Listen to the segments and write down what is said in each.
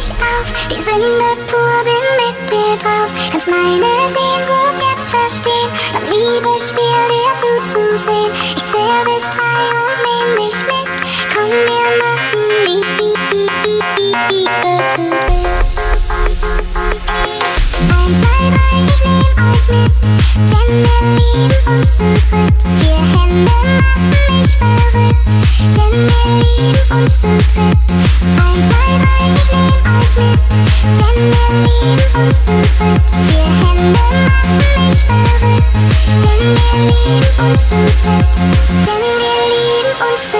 mich auf, die Sünde pur bin mit dir drauf. Kannst meine Sehnsucht jetzt verstehen, beim Liebesspiel dir zuzusehen. Ich zähl bis drei und nehm dich mit, komm wir machen Liebe zu dritt. Eins, zwei, drei, ich nehm euch mit, denn wir lieben uns zu dritt. Vier Hände machen mich verrückt, denn wir lieben uns zu dritt. Denn wir lieben uns zu dritt. Denn wir lieben uns zu dritt.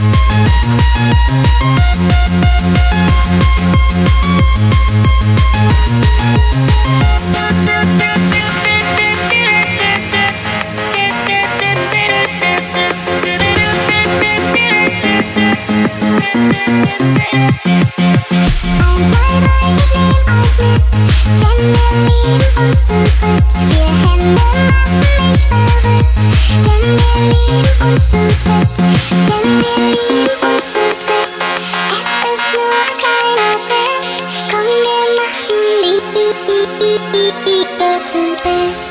wir Hände mich verrückt, denn wir lieben uns zu dritt. 一発で